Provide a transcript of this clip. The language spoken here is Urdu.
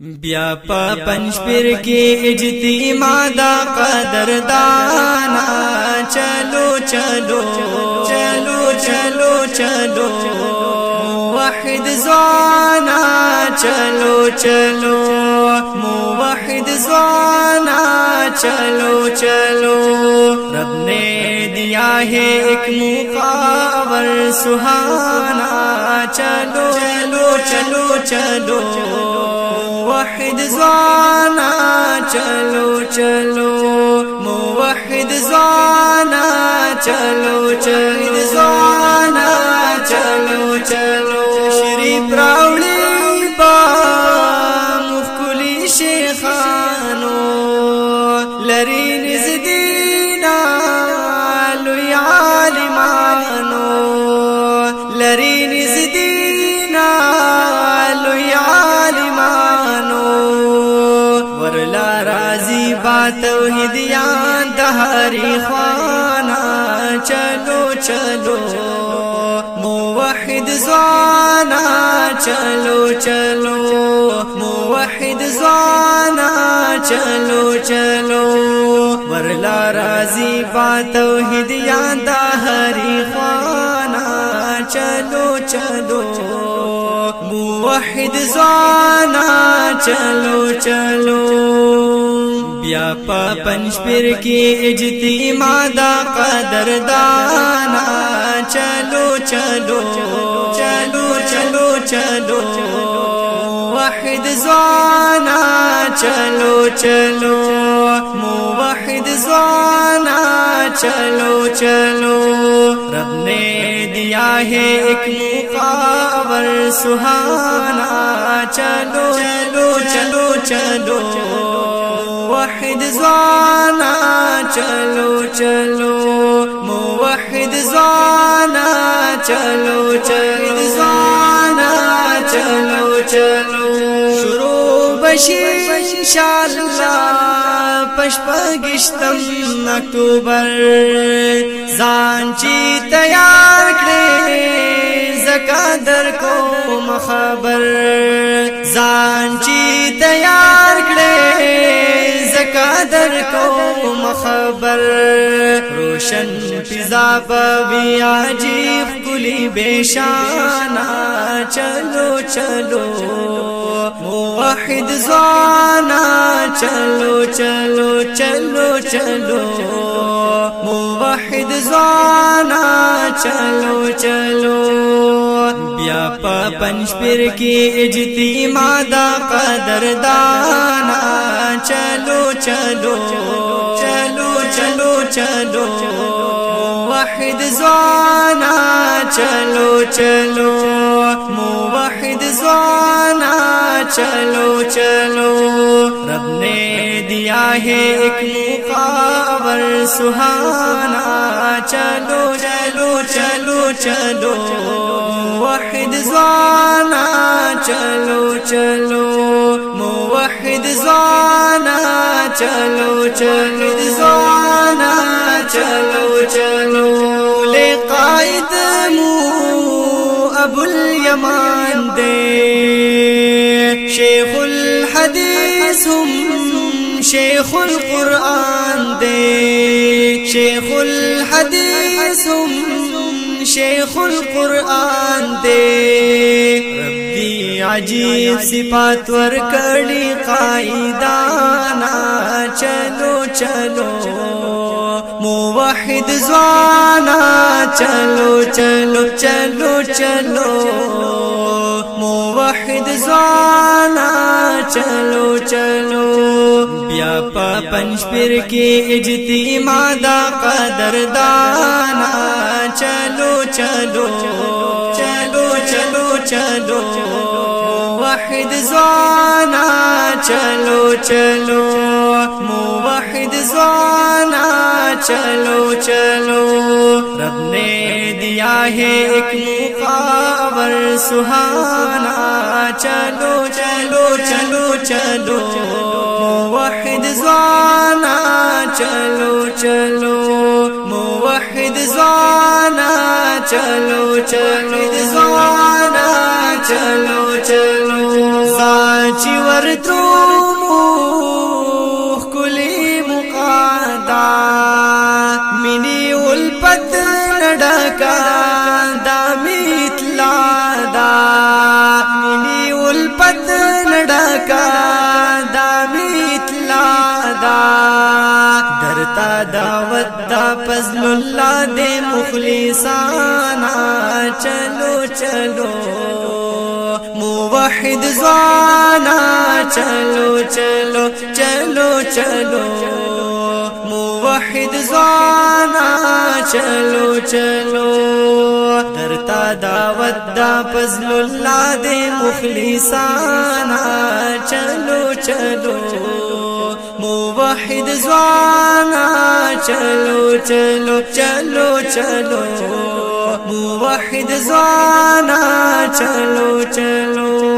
بیا پا پنج پیر کی اجتی دا قدر دانا، چلو چلو چلو چلو چلو، موحد زوانا چلو چلو۔ موحد زوانا چلو چلو۔ رب نے دیا ہے ایک مقابر سہانا۔ چلو چلو چلو چلو۔ موحد زوانا چلو چلو۔ موحد زوانا چلو چلو۔ زوانا چلو چلو۔ شریف راولی توحیدیان دهاری خوانا چلو چلو، موحد زوانا چلو چلو، موحد زوانا چلو چلو ورلا رازی با توحیدیان دهاری خوانا چلو چلو، موحد زوانا چلو چلو بیا پا پنج کی اجتی مادا قدر دانا۔ چلو چلو چلو چلو چلو۔ موحد زوانا چلو چلو۔ موحد زوانا چلو چلو۔ رب نے دیا ہے ایک مقابر سہانا۔ چلو چلو چلو چلو۔ موحد زوانا چلو چلو، موحد زوانا چلو چلو زوانا چلو چلو۔ شروع بشی انشاءاللہ، پشپگشتم اکتوبر۔ زانچی تیار کرے، زکا در کو مخبر۔ زانچی تیار زکا در کو مخبر، روشن فضا پبی عجیب، کلی بیشانا چلو چلو، موحد زوانا چلو چلو چلو چلو، موحد زوانا چلو چلو، بیا پا پنج پیر کی اجتی مادا قدر دانا چلو چلو، موحد زوانا چلو چلو۔ رب نے دیا ہے ایک مقابر سہانا۔ چلو چلو چلو چلو۔ موحد زوانا چلو چلو۔ موحد زوانا چلو چلو۔ زوانا چلو چلو۔ قائد مو ابو الیمان دے۔ شیخ الحدیث ہم شیخ القرآن دے۔ شیخ الحدیث ہم شیخ القرآن دے۔ ربی عجیب صفات ور کڑی قائدانا چلو چلو۔ موحد زوانا چلو چلو چلو چلو، موحد زوانا چلو چلو، بیا پا پنج پیر کی اجتی مادا قدر دانا چلو چلو چلو چلو چلو، موحد زوانا چلو چلو، موحد زوانا چلو چلو، رب نے دیا ہے ایک مقابر سہانا، چلو چلو چلو چلو، موحد زوانا چلو چلو، موحد زوانا چلو چلو زوانا چلو چلو ساچی ورتو کلی لڑکا دا میتلا دا۔ درتا دعوت دا پزل اللہ دے مخلصانا چلو چلو۔ موحد زوانا چلو چلو چلو چلو۔ موحد زوانا چلو چلو۔ درتا دعوت دا فضل اللہ دے مخلصانا چلو چلو، موحد زوانا چلو چلو چلو چلو، موحد زوانا چلو چلو۔